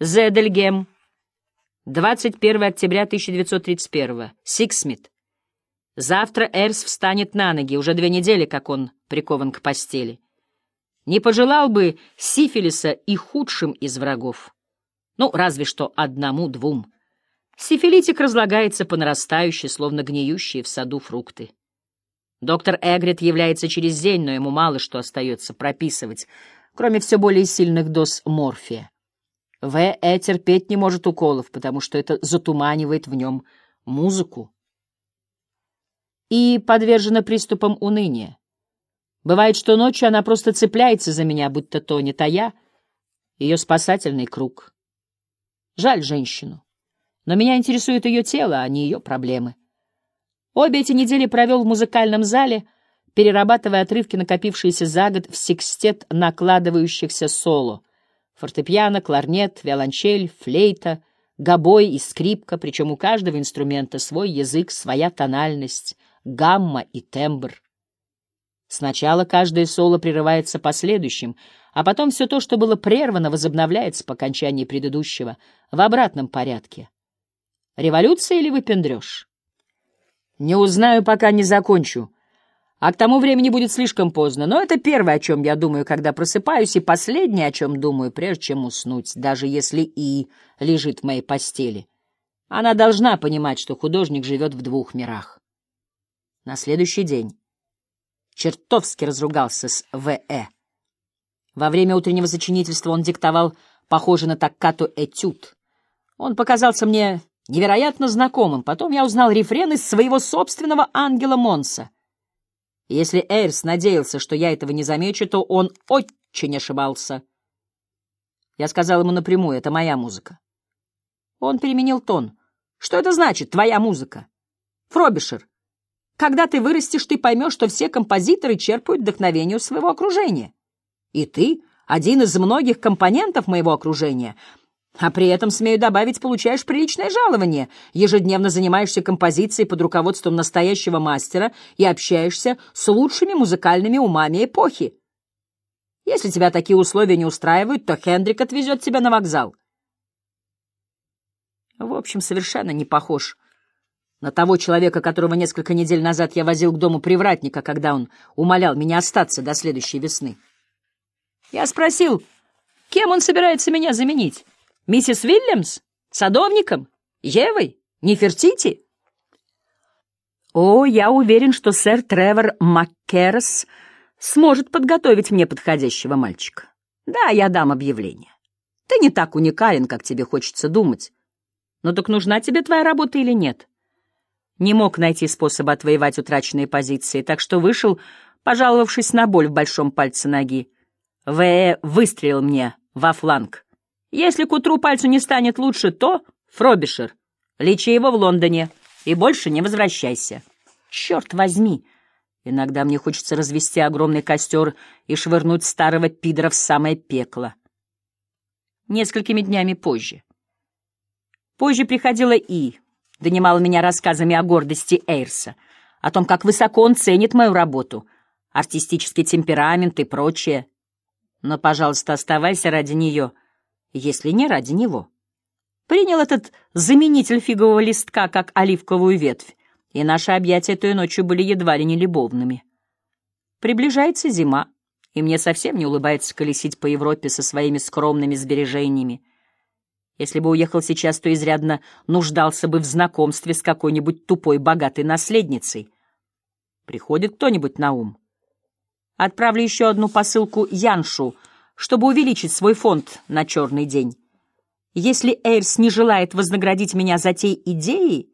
Зедельгем. 21 октября 1931. Сиксмит. Завтра Эрс встанет на ноги, уже две недели, как он прикован к постели. Не пожелал бы сифилиса и худшему из врагов. Ну, разве что одному-двум. Сифилитик разлагается по нарастающей, словно гниющие в саду фрукты. Доктор Эгрет является через день, но ему мало что остается прописывать, кроме все более сильных доз морфия. В.Э. терпеть не может уколов, потому что это затуманивает в нем музыку. И подвержена приступам уныния. Бывает, что ночью она просто цепляется за меня, будто тонет, а я — ее спасательный круг. Жаль женщину. Но меня интересует ее тело, а не ее проблемы. Обе эти недели провел в музыкальном зале, перерабатывая отрывки, накопившиеся за год в секстет накладывающихся соло. Фортепиано, кларнет, виолончель, флейта, гобой и скрипка, причем у каждого инструмента свой язык, своя тональность, гамма и тембр. Сначала каждое соло прерывается последующим, а потом все то, что было прервано, возобновляется по окончании предыдущего, в обратном порядке. Революция или выпендрешь? Не узнаю, пока не закончу. А к тому времени будет слишком поздно. Но это первое, о чем я думаю, когда просыпаюсь, и последнее, о чем думаю, прежде чем уснуть, даже если И лежит в моей постели. Она должна понимать, что художник живет в двух мирах. На следующий день чертовски разругался с В.Э. Во время утреннего сочинительства он диктовал похожий на таккату этюд. Он показался мне невероятно знакомым. Потом я узнал рефрен из своего собственного ангела Монса. Если Эйрс надеялся, что я этого не замечу, то он очень ошибался. Я сказал ему напрямую, это моя музыка. Он переменил тон. Что это значит, твоя музыка? Фробишер, когда ты вырастешь, ты поймешь, что все композиторы черпают вдохновение у своего окружения. И ты — один из многих компонентов моего окружения. А при этом, смею добавить, получаешь приличное жалование, ежедневно занимаешься композицией под руководством настоящего мастера и общаешься с лучшими музыкальными умами эпохи. Если тебя такие условия не устраивают, то Хендрик отвезет тебя на вокзал. В общем, совершенно не похож на того человека, которого несколько недель назад я возил к дому привратника, когда он умолял меня остаться до следующей весны. Я спросил, кем он собирается меня заменить. Миссис Вильямс? Садовником? Евой? Нефертити? О, я уверен, что сэр Тревор Маккерс сможет подготовить мне подходящего мальчика. Да, я дам объявление. Ты не так уникален, как тебе хочется думать. Но так нужна тебе твоя работа или нет? Не мог найти способа отвоевать утраченные позиции, так что вышел, пожаловавшись на боль в большом пальце ноги. В.Э. выстрелил мне во фланг. Если к утру пальцу не станет лучше, то, Фробишер, лечи его в Лондоне и больше не возвращайся. Черт возьми! Иногда мне хочется развести огромный костер и швырнуть старого пидора в самое пекло. Несколькими днями позже. Позже приходила И, донимала меня рассказами о гордости Эйрса, о том, как высоко он ценит мою работу, артистический темперамент и прочее. Но, пожалуйста, оставайся ради нее — если не ради него. Принял этот заменитель фигового листка как оливковую ветвь, и наши объятия той ночью были едва ли не любовными. Приближается зима, и мне совсем не улыбается колесить по Европе со своими скромными сбережениями. Если бы уехал сейчас, то изрядно нуждался бы в знакомстве с какой-нибудь тупой богатой наследницей. Приходит кто-нибудь на ум? Отправлю еще одну посылку Яншу — чтобы увеличить свой фонд на черный день. Если Эйрс не желает вознаградить меня за те идеи,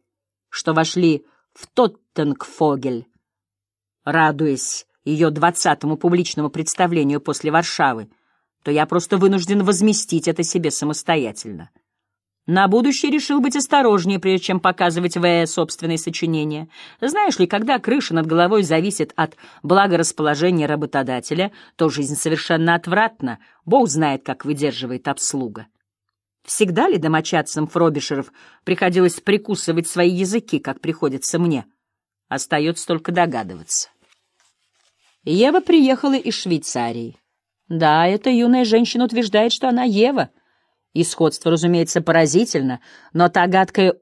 что вошли в Тоттенгфогель, радуясь ее двадцатому публичному представлению после Варшавы, то я просто вынужден возместить это себе самостоятельно. На будущее решил быть осторожнее, прежде чем показывать В. собственные сочинения. Знаешь ли, когда крыша над головой зависит от благорасположения работодателя, то жизнь совершенно отвратна. Бог знает, как выдерживает обслуга. Всегда ли домочадцам Фробишеров приходилось прикусывать свои языки, как приходится мне? Остается только догадываться. Ева приехала из Швейцарии. Да, эта юная женщина утверждает, что она Ева — И сходство, разумеется, поразительно, но та гадкая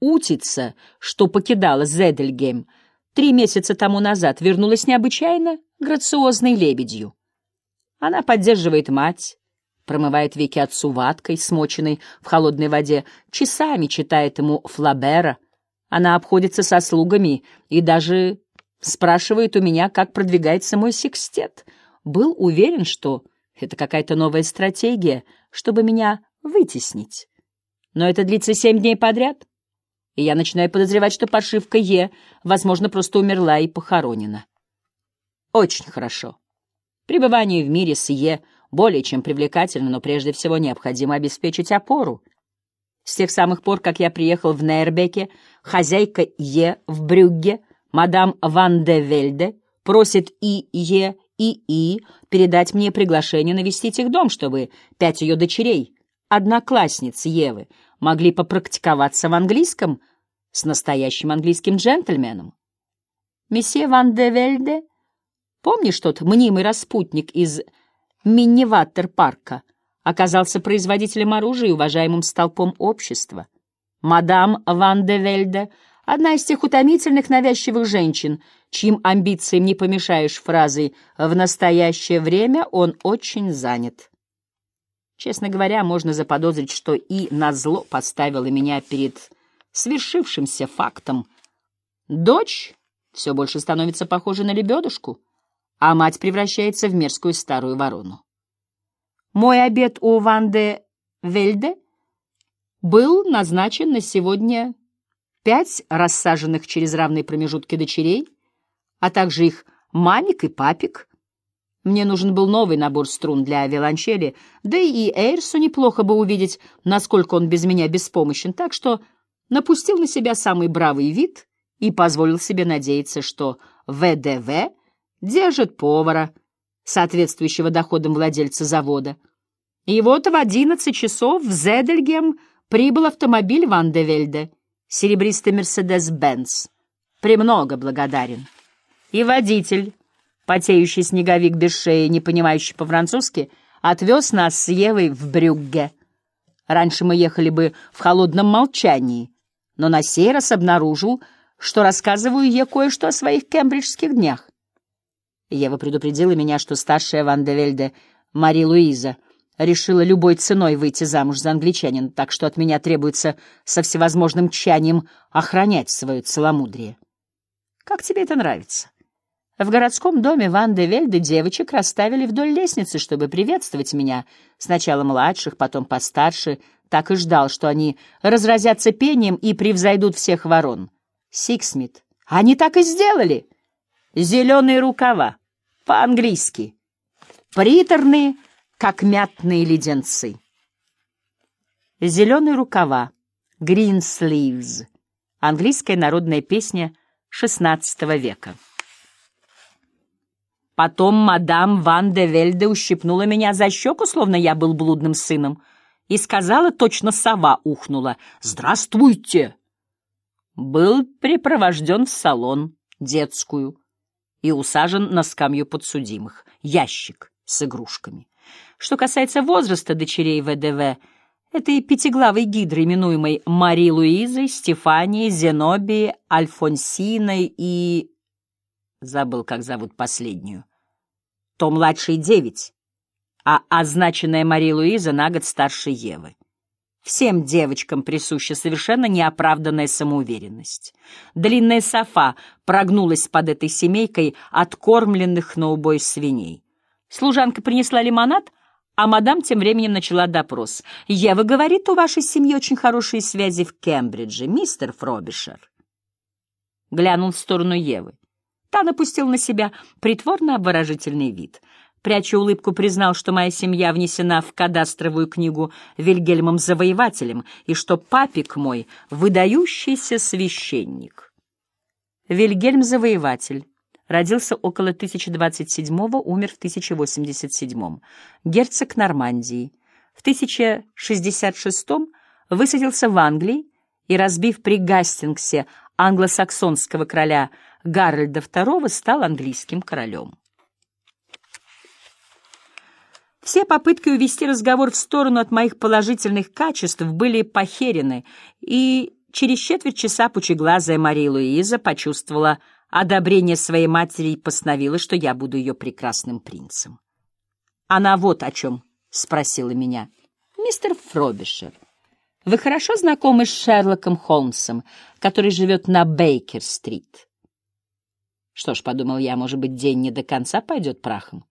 утица, что покидала Зедельгейм три месяца тому назад, вернулась необычайно грациозной лебедью. Она поддерживает мать, промывает веки отцу ваткой, смоченной в холодной воде, часами читает ему Флабера. Она обходится со слугами и даже спрашивает у меня, как продвигается мой секстет. Был уверен, что это какая-то новая стратегия, чтобы меня вытеснить. Но это длится семь дней подряд, и я начинаю подозревать, что паршивка Е, возможно, просто умерла и похоронена. Очень хорошо. Пребывание в мире с Е более чем привлекательно, но прежде всего необходимо обеспечить опору. С тех самых пор, как я приехал в Нейрбеке, хозяйка Е в Брюгге, мадам Ван де Вельде, просит и Е, и И передать мне приглашение навестить их дом, чтобы пять ее дочерей, одноклассниц Евы, могли попрактиковаться в английском с настоящим английским джентльменом. Месье Ван де Вельде, помнишь тот мнимый распутник из Минневаттер-парка, оказался производителем оружия и уважаемым столпом общества? Мадам Ван де Вельде — одна из тех утомительных навязчивых женщин, чьим амбициям не помешаешь фразой «в настоящее время он очень занят». Честно говоря, можно заподозрить, что и назло поставила меня перед свершившимся фактом. Дочь все больше становится похожа на лебедушку, а мать превращается в мерзкую старую ворону. Мой обед у Ванде Вельде был назначен на сегодня пять рассаженных через равные промежутки дочерей, а также их мамик и папик, мне нужен был новый набор струн для виолончели, да и Эйрсу неплохо бы увидеть, насколько он без меня беспомощен, так что напустил на себя самый бравый вид и позволил себе надеяться, что ВДВ держит повара, соответствующего доходам владельца завода. И вот в одиннадцать часов в Зедельгем прибыл автомобиль Ван де Вельде, серебристый Мерседес-Бенц. Премного благодарен. И водитель Потеющий снеговик без шеи, не понимающий по-французски, отвез нас с Евой в Брюгге. Раньше мы ехали бы в холодном молчании, но на сей раз обнаружил, что рассказываю ей кое-что о своих кембриджских днях. Ева предупредила меня, что старшая Ван де Вельде, Мари Луиза, решила любой ценой выйти замуж за англичанина, так что от меня требуется со всевозможным тщанием охранять свое целомудрие. Как тебе это нравится? В городском доме Ван де Вельде девочек расставили вдоль лестницы, чтобы приветствовать меня. Сначала младших, потом постарше. Так и ждал, что они разразятся пением и превзойдут всех ворон. Сиксмит. Они так и сделали. Зеленые рукава. По-английски. Приторные, как мятные леденцы. Зеленые рукава. Green sleeves. Английская народная песня XVI века. Потом мадам Ван де Вельде ущипнула меня за щеку, словно я был блудным сыном, и сказала, точно сова ухнула, «Здравствуйте!» Был припровожден в салон, детскую, и усажен на скамью подсудимых, ящик с игрушками. Что касается возраста дочерей ВДВ, этой пятиглавой гидры, именуемой Мари Луизой, Стефанией, Зенобией, Альфонсиной и забыл, как зовут последнюю, то младшей девять, а означенная Мария Луиза на год старше Евы. Всем девочкам присуща совершенно неоправданная самоуверенность. Длинная софа прогнулась под этой семейкой откормленных на убой свиней. Служанка принесла лимонад, а мадам тем временем начала допрос. «Ева говорит, у вашей семьи очень хорошие связи в Кембридже, мистер Фробишер». Глянул в сторону Евы. Та напустил на себя притворно-обворожительный вид. Пряча улыбку, признал, что моя семья внесена в кадастровую книгу Вильгельмом Завоевателем и что папик мой — выдающийся священник. Вильгельм Завоеватель. Родился около 1027-го, умер в 1087-м. Герцог Нормандии. В 1066-м высадился в Англии и, разбив при Гастингсе англосаксонского короля Гарольда II стал английским королем. Все попытки увести разговор в сторону от моих положительных качеств были похерены, и через четверть часа пучеглазая Мария Луиза почувствовала одобрение своей матери и постановила, что я буду ее прекрасным принцем. Она вот о чем спросила меня. «Мистер Фробишер, вы хорошо знакомы с Шерлоком Холмсом, который живет на Бейкер-стрит?» Что ж, подумал я, может быть, день не до конца пойдет прахом.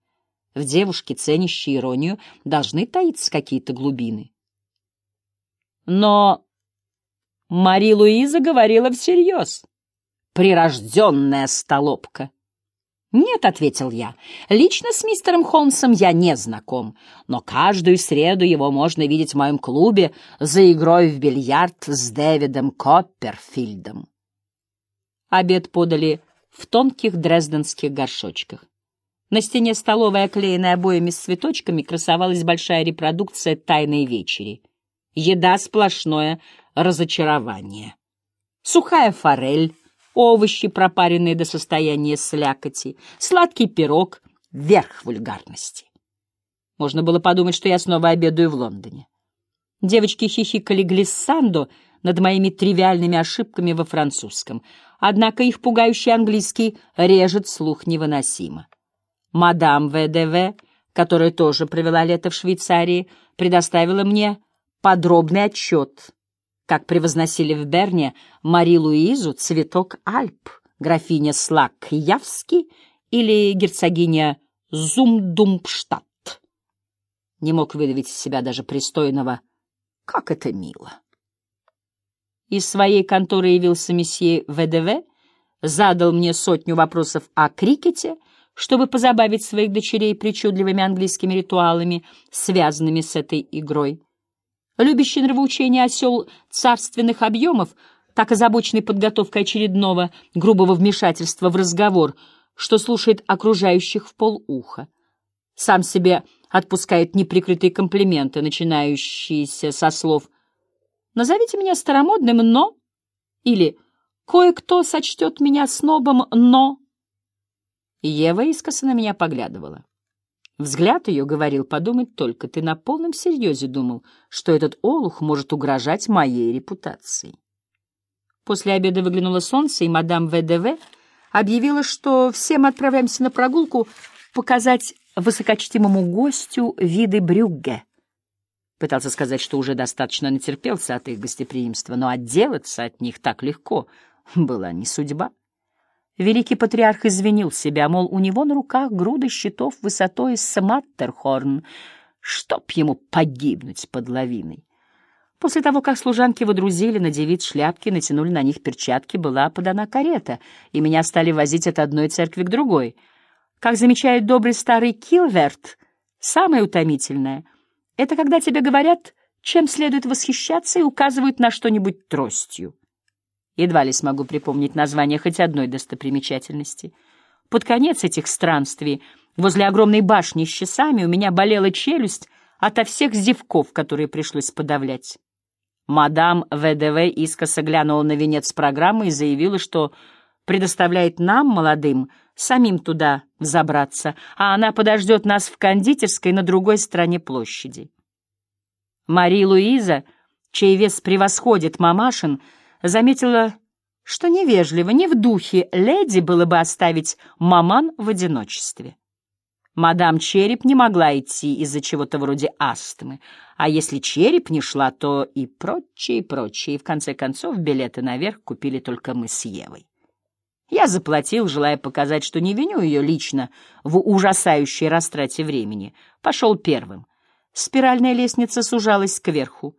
В девушке, ценящей иронию, должны таиться какие-то глубины. Но Мари Луиза говорила всерьез. Прирожденная столопка. «Нет», — ответил я, — «лично с мистером Холмсом я не знаком, но каждую среду его можно видеть в моем клубе за игрой в бильярд с Дэвидом Копперфильдом». Обед подали в тонких дрезденских горшочках. На стене столовой, оклеенной обоями с цветочками, красовалась большая репродукция «Тайной вечери». Еда — сплошное разочарование. Сухая форель, овощи, пропаренные до состояния слякоти, сладкий пирог — верх вульгарности. Можно было подумать, что я снова обедаю в Лондоне. Девочки хихикали глиссандо над моими тривиальными ошибками во французском, однако их пугающий английский режет слух невыносимо. Мадам ВДВ, которая тоже провела лето в Швейцарии, предоставила мне подробный отчет, как превозносили в Берне Мари-Луизу цветок Альп, графиня Слак-Явски или герцогиня Зумдумпштадт. Не мог выдавить из себя даже пристойного «Как это мило!» Из своей конторы явился месье ВДВ, задал мне сотню вопросов о крикете — чтобы позабавить своих дочерей причудливыми английскими ритуалами, связанными с этой игрой. Любящий нравоучение осел царственных объемов, так озабоченный подготовкой очередного грубого вмешательства в разговор, что слушает окружающих в полуха. Сам себе отпускает неприкрытые комплименты, начинающиеся со слов «Назовите меня старомодным, но...» или «Кое-кто сочтет меня снобом, но...» Ева искоса на меня поглядывала. Взгляд ее говорил, подумать только, ты на полном серьезе думал, что этот олух может угрожать моей репутации. После обеда выглянуло солнце, и мадам ВДВ объявила, что все мы отправляемся на прогулку показать высокочтимому гостю виды Брюгге. Пытался сказать, что уже достаточно натерпелся от их гостеприимства, но отделаться от них так легко была не судьба. Великий патриарх извинил себя, мол, у него на руках груды щитов высотой с Маттерхорн, чтоб ему погибнуть под лавиной. После того, как служанки водрузили на девиц шляпки, натянули на них перчатки, была подана карета, и меня стали возить от одной церкви к другой. Как замечает добрый старый Килверт, самое утомительное — это когда тебе говорят, чем следует восхищаться, и указывают на что-нибудь тростью. Едва ли смогу припомнить название хоть одной достопримечательности. Под конец этих странствий возле огромной башни с часами у меня болела челюсть ото всех зевков, которые пришлось подавлять. Мадам ВДВ искоса глянула на венец программы и заявила, что предоставляет нам, молодым, самим туда взобраться, а она подождет нас в кондитерской на другой стороне площади. Мария Луиза, чей вес превосходит мамашин, заметила, что невежливо, не в духе леди было бы оставить маман в одиночестве. Мадам Череп не могла идти из-за чего-то вроде астмы, а если Череп не шла, то и прочее, и прочее, и в конце концов билеты наверх купили только мы с Евой. Я заплатил, желая показать, что не виню ее лично в ужасающей растрате времени. Пошел первым. Спиральная лестница сужалась кверху.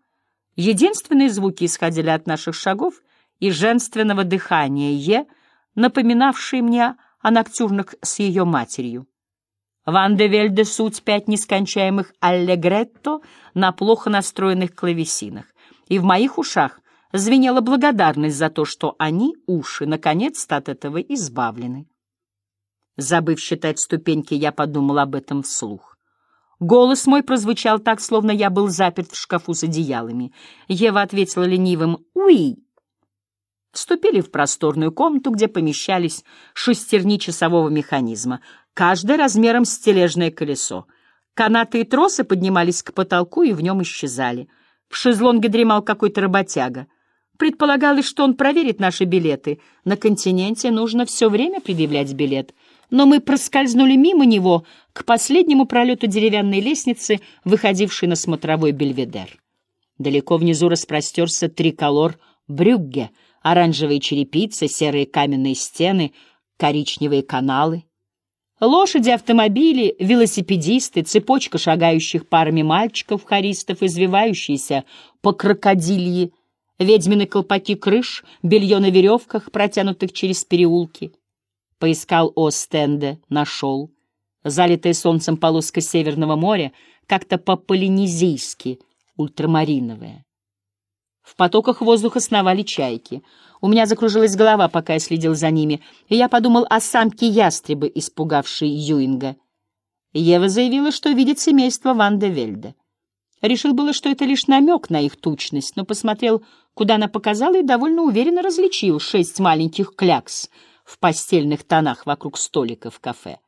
Единственные звуки исходили от наших шагов и женственного дыхания Е, напоминавшие мне о ноктюрнах с ее матерью. Ван де Вельде суть пять нескончаемых аллегретто на плохо настроенных клавесинах, и в моих ушах звенела благодарность за то, что они, уши, наконец-то от этого избавлены. Забыв считать ступеньки, я подумал об этом вслух. Голос мой прозвучал так, словно я был заперт в шкафу с одеялами. Ева ответила ленивым «Уи». Вступили в просторную комнату, где помещались шестерни часового механизма, каждая размером с тележное колесо. Канаты и тросы поднимались к потолку и в нем исчезали. В шезлонге дремал какой-то работяга. Предполагалось, что он проверит наши билеты. На континенте нужно все время предъявлять билет. Но мы проскользнули мимо него к последнему пролету деревянной лестницы, выходившей на смотровой бельведер. Далеко внизу распростерся триколор Брюгге, оранжевые черепицы, серые каменные стены, коричневые каналы. Лошади, автомобили, велосипедисты, цепочка шагающих парами мальчиков-хористов, извивающиеся по крокодилье, ведьмины колпаки крыш, белье на веревках, протянутых через переулки. Поискал Остенде, нашел. Залитая солнцем полоска Северного моря, как-то по-полинезийски, ультрамариновая. В потоках воздуха сновали чайки. У меня закружилась голова, пока я следил за ними, и я подумал о самке ястребы, испугавшей Юинга. Ева заявила, что видит семейство Ван де Вельде. Решил было, что это лишь намек на их тучность, но посмотрел, куда она показала, и довольно уверенно различил шесть маленьких клякс в постельных тонах вокруг столика в кафе.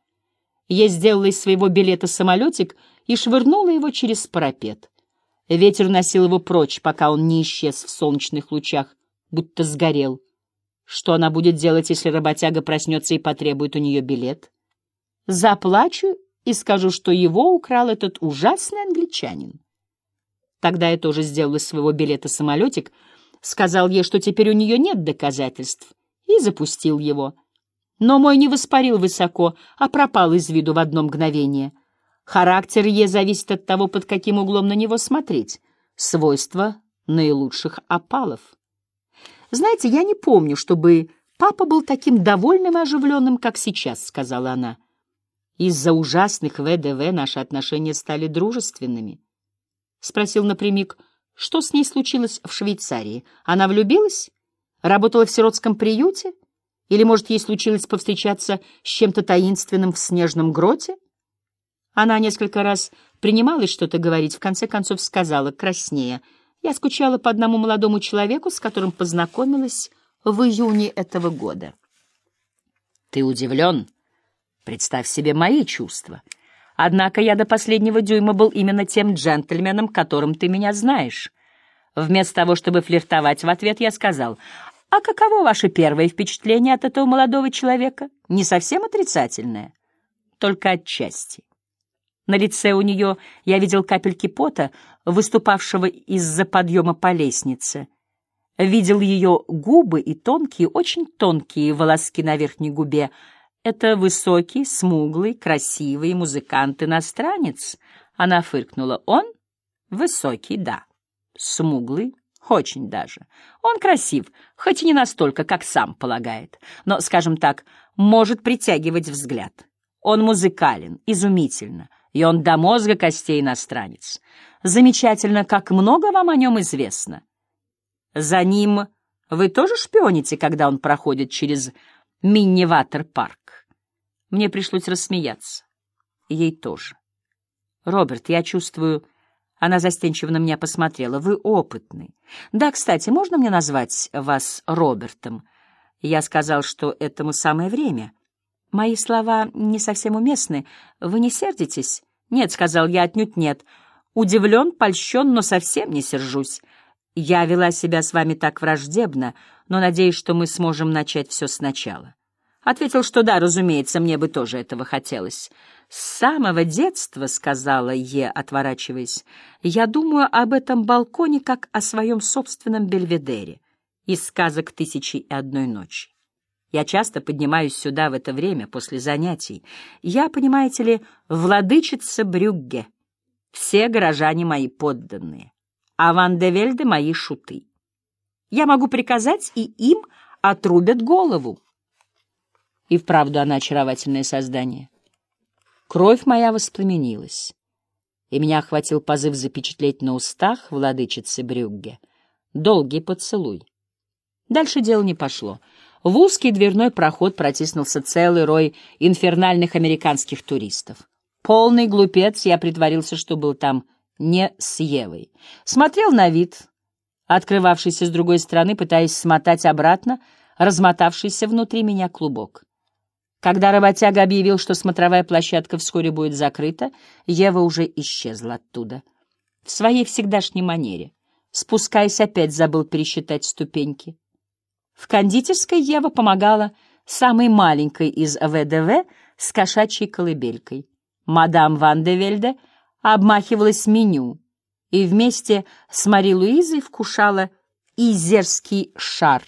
Я сделала из своего билета самолетик и швырнула его через парапет. Ветер уносил его прочь, пока он не исчез в солнечных лучах, будто сгорел. Что она будет делать, если работяга проснется и потребует у нее билет? Заплачу и скажу, что его украл этот ужасный англичанин. Тогда я тоже сделал из своего билета самолетик, сказал ей, что теперь у нее нет доказательств, и запустил его. Но мой не воспарил высоко, а пропал из виду в одно мгновение. Характер Е зависит от того, под каким углом на него смотреть. Свойства наилучших опалов. Знаете, я не помню, чтобы папа был таким довольным и оживленным, как сейчас, — сказала она. Из-за ужасных ВДВ наши отношения стали дружественными. Спросил напрямик, что с ней случилось в Швейцарии. Она влюбилась? Работала в сиротском приюте? Или, может, ей случилось повстречаться с чем-то таинственным в снежном гроте? Она несколько раз принималась что-то говорить, в конце концов сказала, краснее. Я скучала по одному молодому человеку, с которым познакомилась в июне этого года. Ты удивлен? Представь себе мои чувства. Однако я до последнего дюйма был именно тем джентльменом, которым ты меня знаешь. Вместо того, чтобы флиртовать в ответ, я сказал, «А каково ваше первое впечатление от этого молодого человека? Не совсем отрицательное, только отчасти». На лице у нее я видел капельки пота, выступавшего из-за подъема по лестнице. Видел ее губы и тонкие, очень тонкие волоски на верхней губе. Это высокий, смуглый, красивый музыкант-иностранец. Она фыркнула. Он? Высокий, да. Смуглый, очень даже. Он красив, хоть и не настолько, как сам полагает. Но, скажем так, может притягивать взгляд. Он музыкален, изумительно и он до мозга костей иностранец. Замечательно, как много вам о нем известно. За ним вы тоже шпионите, когда он проходит через Минневатер-парк? Мне пришлось рассмеяться. Ей тоже. Роберт, я чувствую... Она застенчиво на меня посмотрела. Вы опытный. Да, кстати, можно мне назвать вас Робертом? Я сказал, что этому самое время. Мои слова не совсем уместны. Вы не сердитесь? Нет, сказал я, отнюдь нет. Удивлен, польщен, но совсем не сержусь. Я вела себя с вами так враждебно, но надеюсь, что мы сможем начать все сначала. Ответил, что да, разумеется, мне бы тоже этого хотелось. С самого детства, сказала Е, отворачиваясь, я думаю об этом балконе как о своем собственном бельведере из сказок «Тысячи и одной ночи». Я часто поднимаюсь сюда в это время, после занятий. Я, понимаете ли, владычица Брюгге. Все горожане мои подданные, а Ван де Вельде мои шуты. Я могу приказать, и им отрубят голову. И вправду она очаровательное создание. Кровь моя воспламенилась, и меня охватил позыв запечатлеть на устах владычицы Брюгге долгий поцелуй. Дальше дело не пошло — в узкий дверной проход протиснулся целый рой инфернальных американских туристов. Полный глупец, я притворился, что был там не с Евой. Смотрел на вид, открывавшийся с другой стороны, пытаясь смотать обратно размотавшийся внутри меня клубок. Когда работяга объявил, что смотровая площадка вскоре будет закрыта, Ева уже исчезла оттуда. В своей всегдашней манере. Спускаясь, опять забыл пересчитать ступеньки. В кондитерской Ева помогала самой маленькой из ВДВ с кошачьей колыбелькой. Мадам Ван де Вельде обмахивалась меню и вместе с Мари Луизой вкушала изерский шар,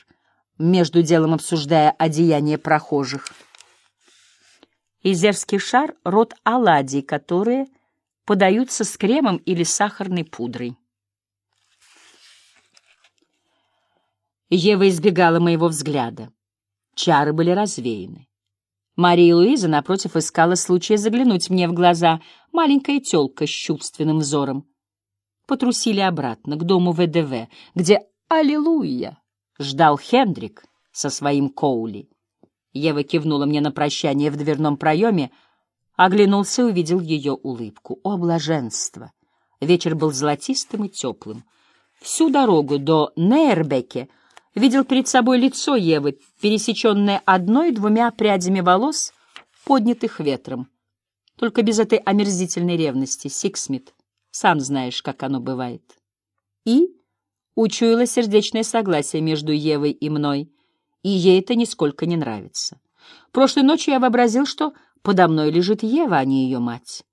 между делом обсуждая одеяние прохожих. Изерский шар — род оладий, которые подаются с кремом или сахарной пудрой. Ева избегала моего взгляда. Чары были развеяны. Мария Луиза, напротив, искала случая заглянуть мне в глаза, маленькая тёлка с чувственным взором. Потрусили обратно, к дому ВДВ, где, аллилуйя, ждал Хендрик со своим Коули. Ева кивнула мне на прощание в дверном проеме, оглянулся и увидел ее улыбку. О, блаженство! Вечер был золотистым и теплым. Всю дорогу до Нейрбеке видел перед собой лицо Евы, пересеченное одной-двумя прядями волос, поднятых ветром. Только без этой омерзительной ревности, Сиксмит, сам знаешь, как оно бывает. И учуяла сердечное согласие между Евой и мной — и ей это нисколько не нравится. Прошлой ночью я вообразил, что подо мной лежит Ева, а не ее мать.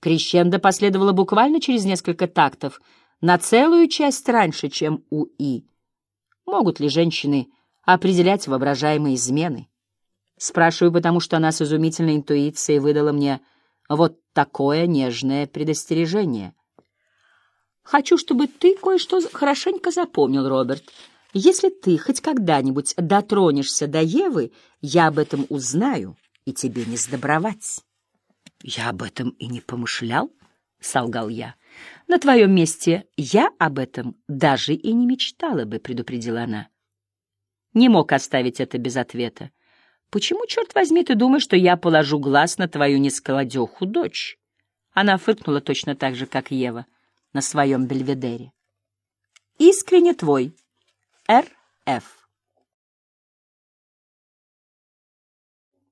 Крещендо последовало буквально через несколько тактов, на целую часть раньше, чем у И. Могут ли женщины определять воображаемые измены? Спрашиваю, потому что она с изумительной интуицией выдала мне вот такое нежное предостережение. Хочу, чтобы ты кое-что хорошенько запомнил, Роберт. Если ты хоть когда-нибудь дотронешься до Евы, я об этом узнаю, и тебе не сдобровать. — Я об этом и не помышлял, — солгал я. — На твоем месте я об этом даже и не мечтала бы, — предупредила она. Не мог оставить это без ответа. Почему, черт возьми, ты думаешь, что я положу глаз на твою несколодеху дочь? Она фыркнула точно так же, как Ева на своем бельведере. Искренне твой. R. F.